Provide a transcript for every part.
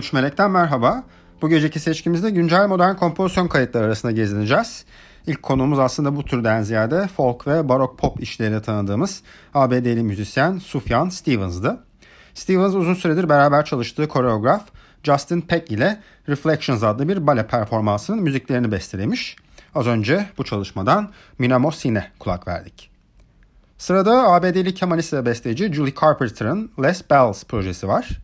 13 Melek'ten merhaba. Bu geceki seçkimizde güncel modern kompozisyon kayıtları arasında gezineceğiz. İlk konuğumuz aslında bu türden ziyade folk ve barok pop işleriyle tanıdığımız ABD'li müzisyen Sufjan Stevens'dı. Stevens uzun süredir beraber çalıştığı koreograf Justin Peck ile Reflections adlı bir bale performansının müziklerini bestelemiş. Az önce bu çalışmadan Minamo Sine kulak verdik. Sırada ABD'li kemanist ve besteci Julie Carpenter'ın Les Bells projesi var.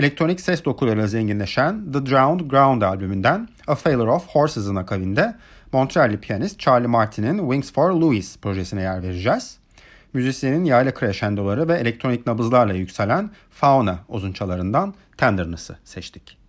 Elektronik ses dokularıyla zenginleşen The Drowned Ground albümünden A Failure of Horses'ın akabinde Montreal'li piyanist Charlie Martin'in Wings for Louis projesine yer vereceğiz. Müzisyenin yayla crescendoları ve elektronik nabızlarla yükselen Fauna uzunçalarından Tenderness'ı seçtik.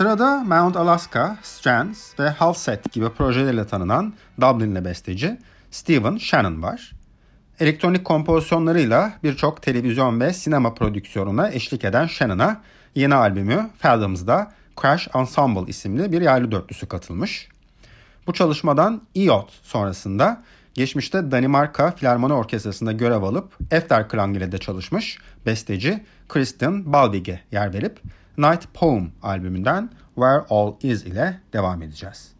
Sırada Mount Alaska, Strands ve Half gibi projeleriyle tanınan Dublin'li besteci Steven Shannon var. Elektronik kompozisyonlarıyla birçok televizyon ve sinema prodüksiyonuna eşlik eden Shannon'a yeni albümü Fathoms*'da Crash Ensemble isimli bir yaylı dörtlüsü katılmış. Bu çalışmadan IOT sonrasında geçmişte Danimarka Filarmoni Orkestrası'nda görev alıp Efterklang ile de çalışmış besteci Christian Balbig'e yer verip Night Poem albümünden Where All Is ile devam edeceğiz.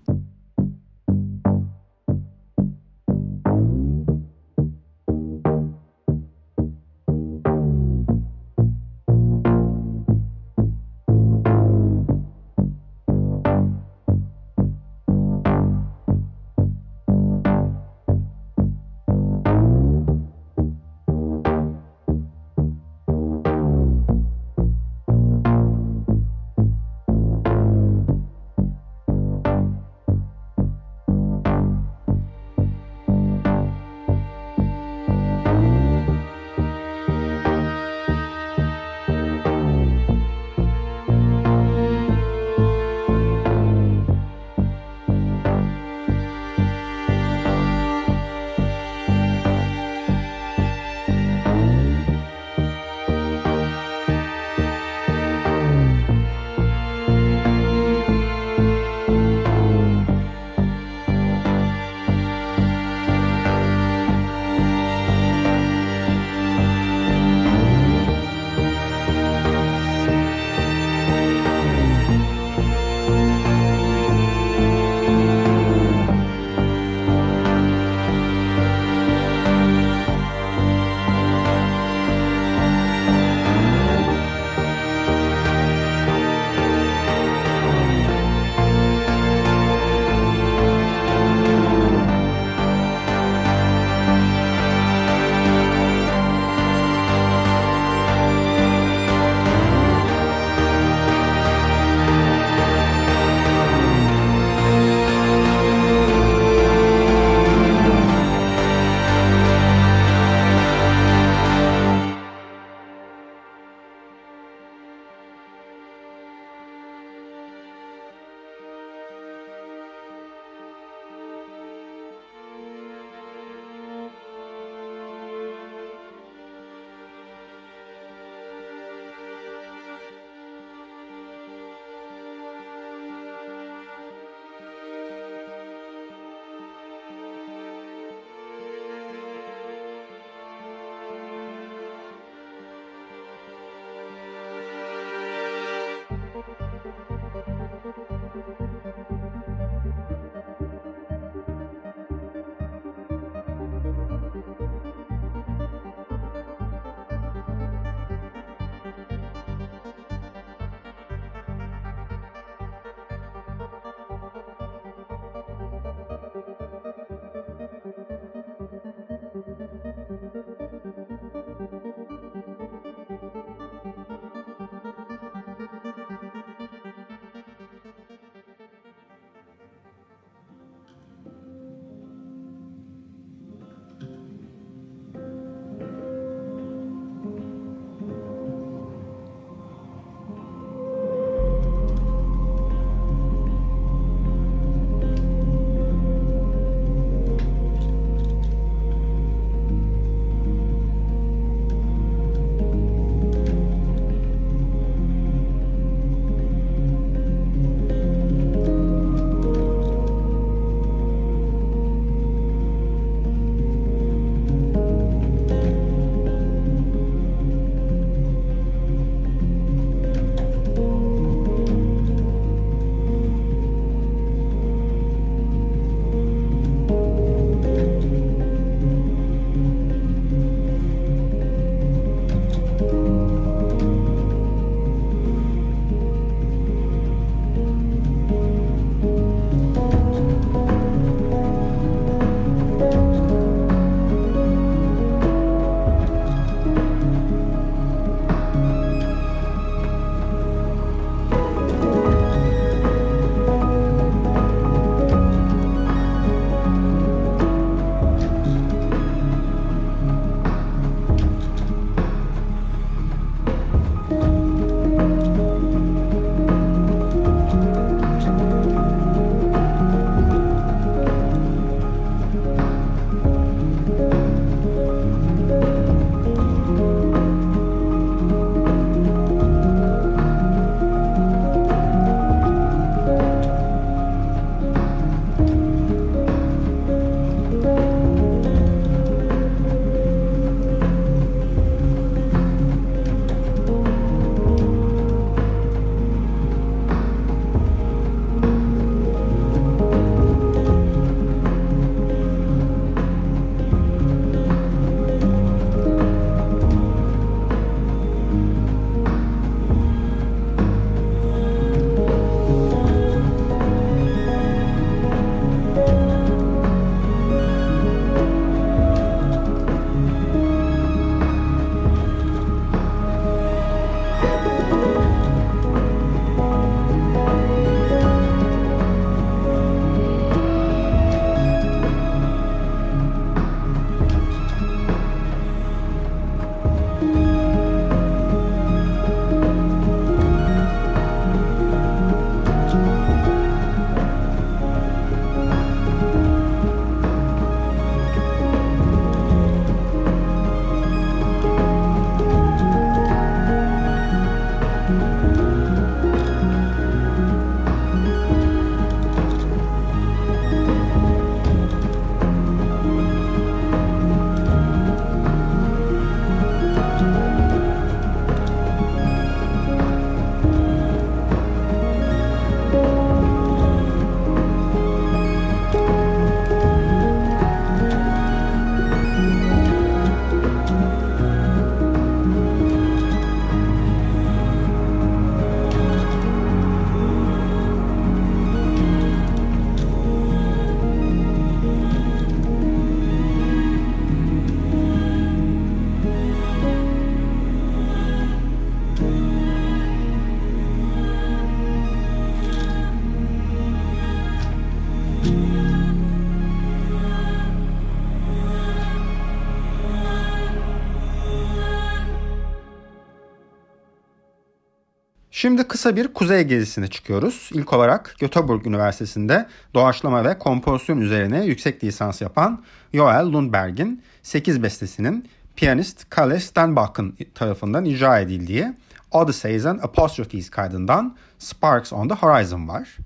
Şimdi kısa bir kuzey gezisine çıkıyoruz. İlk olarak Göteborg Üniversitesi'nde doğaçlama ve kompozisyon üzerine yüksek lisans yapan Joel Lundberg'in 8 bestesinin piyanist Kalle Stenbach'ın tarafından icra edildiği Odysseys and Apostrophes kaydından Sparks on the Horizon var.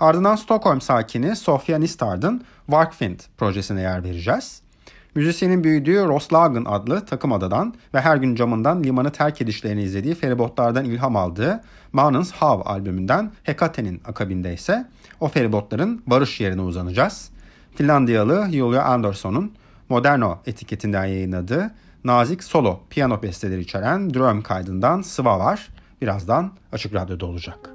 Ardından Stockholm sakini Sofia Nistard'ın Warkwind projesine yer vereceğiz. Müzisyenin büyüdüğü Roslagen adlı takım adadan ve her gün camından limanı terk edişlerini izlediği feribotlardan ilham aldığı Manens Hav albümünden Hekate'nin akabinde ise o feribotların barış yerine uzanacağız. Finlandiyalı Julia Andersson'un Moderno etiketinden yayınladığı nazik solo piyano besteleri içeren drum kaydından Sıva var. Birazdan Açık Radyo'da olacak.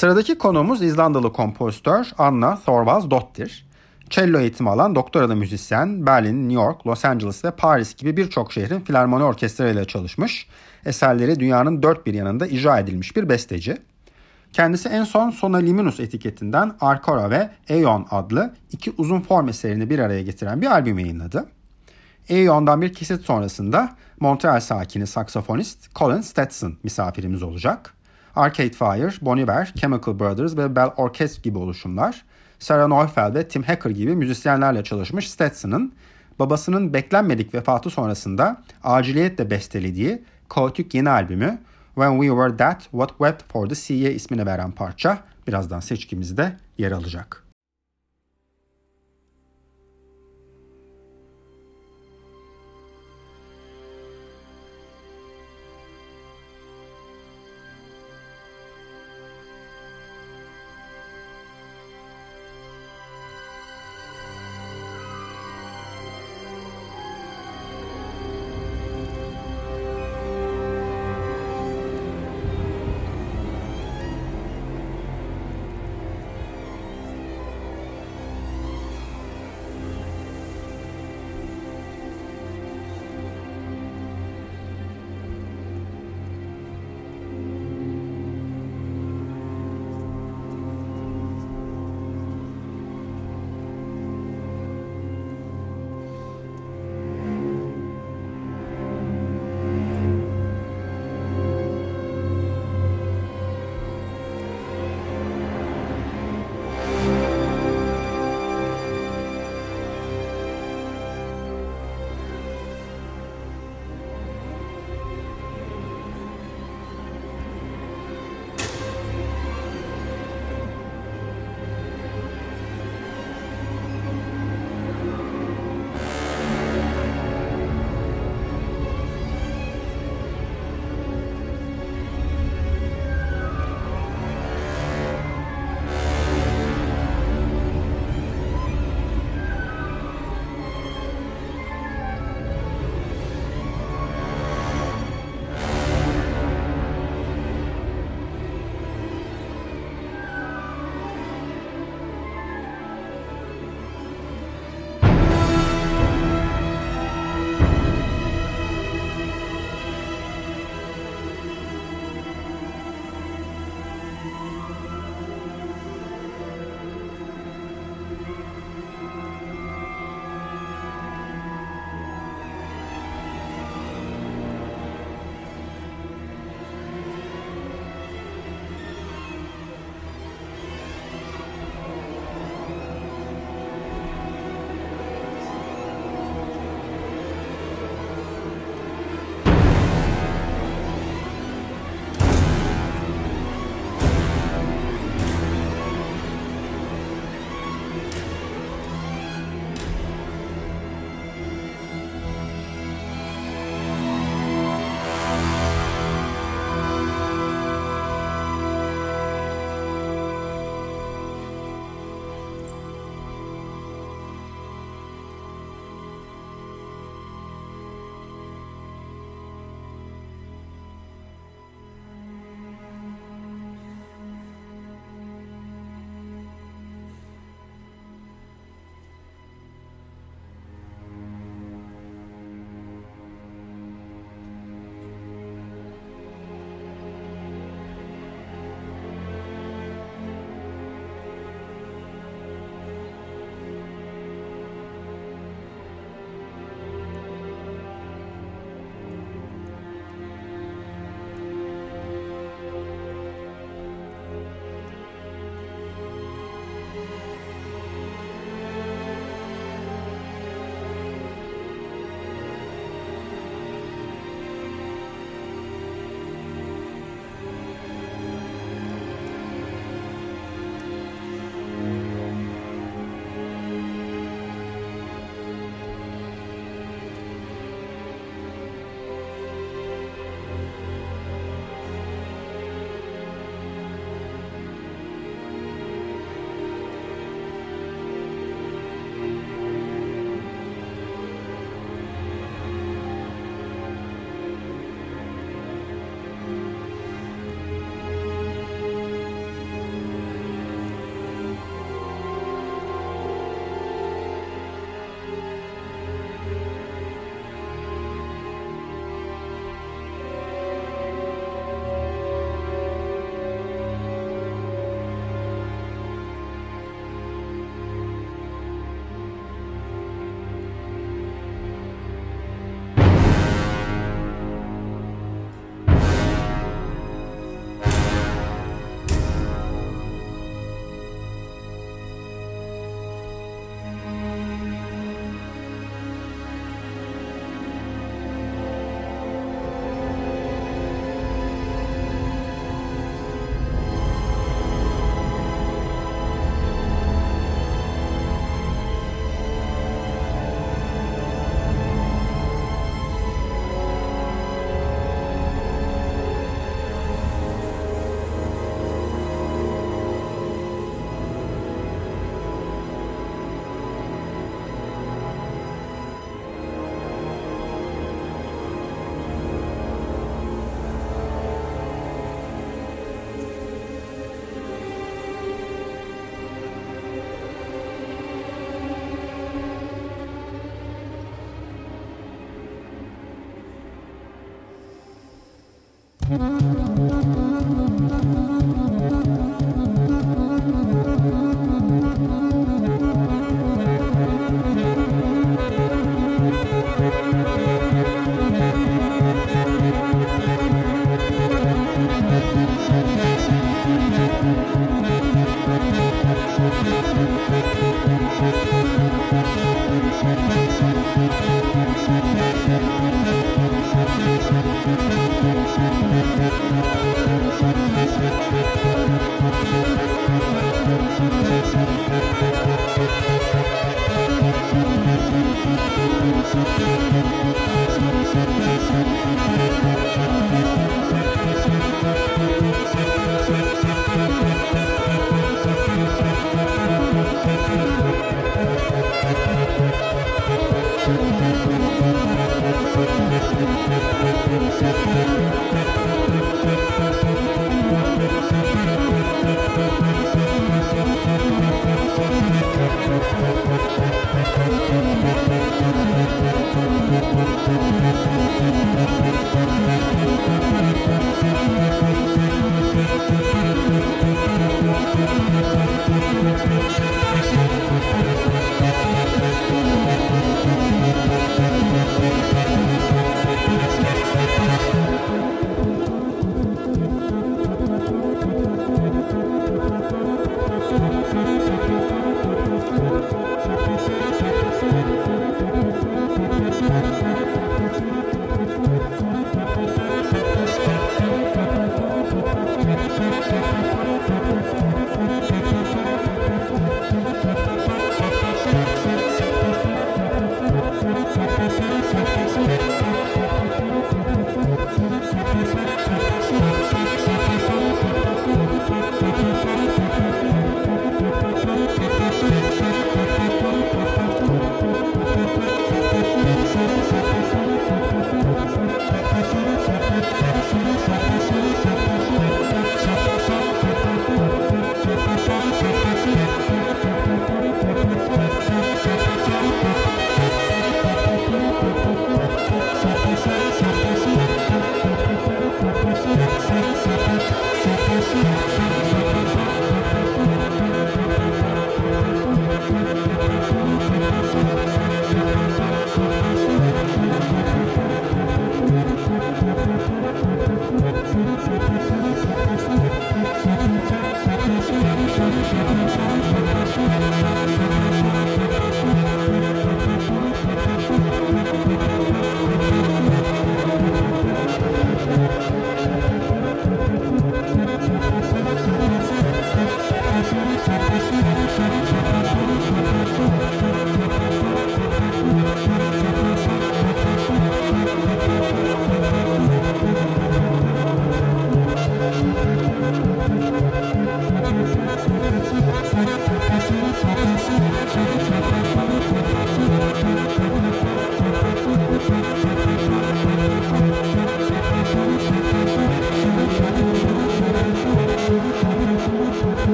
Sıradaki konuğumuz İzlandalı kompozitör Anna Thorvaldsdottir. Cello eğitimi alan doktoralı müzisyen Berlin, New York, Los Angeles ve Paris gibi birçok şehrin filarmoni orkestralarıyla çalışmış. Eserleri dünyanın dört bir yanında icra edilmiş bir besteci. Kendisi en son Sona Liminus etiketinden Arkora ve Aeon adlı iki uzun form eserini bir araya getiren bir albüm yayınladı. Aeon'dan bir kesit sonrasında Montreal sakini saksafonist Colin Stetson misafirimiz olacak. Arcade Fire, Bon Iver, Chemical Brothers ve Bell Orchestra gibi oluşumlar, Sarah Neufeld ve Tim Hacker gibi müzisyenlerle çalışmış Stetson'ın babasının beklenmedik vefatı sonrasında aciliyetle bestelediği kaotik yeni albümü When We Were That What Wept For The Sea'ye ismini veren parça birazdan seçkimizde yer alacak.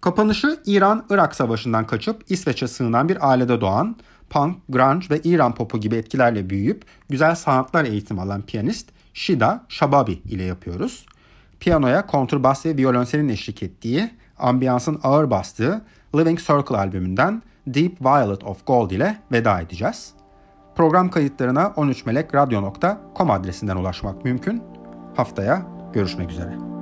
Kapanışı İran-Irak savaşından kaçıp İsveç'e sığınan bir ailede doğan, punk, grunge ve İran popu gibi etkilerle büyüyüp güzel sanatlar eğitimi alan piyanist Shida Shababi ile yapıyoruz. Piyanoya kontrbas ve violonselin eşlik ettiği, ambiyansın ağır bastığı Living Circle albümünden Deep Violet of Gold ile veda edeceğiz. Program kayıtlarına 13melekradyo.com adresinden ulaşmak mümkün. Haftaya görüşmek üzere.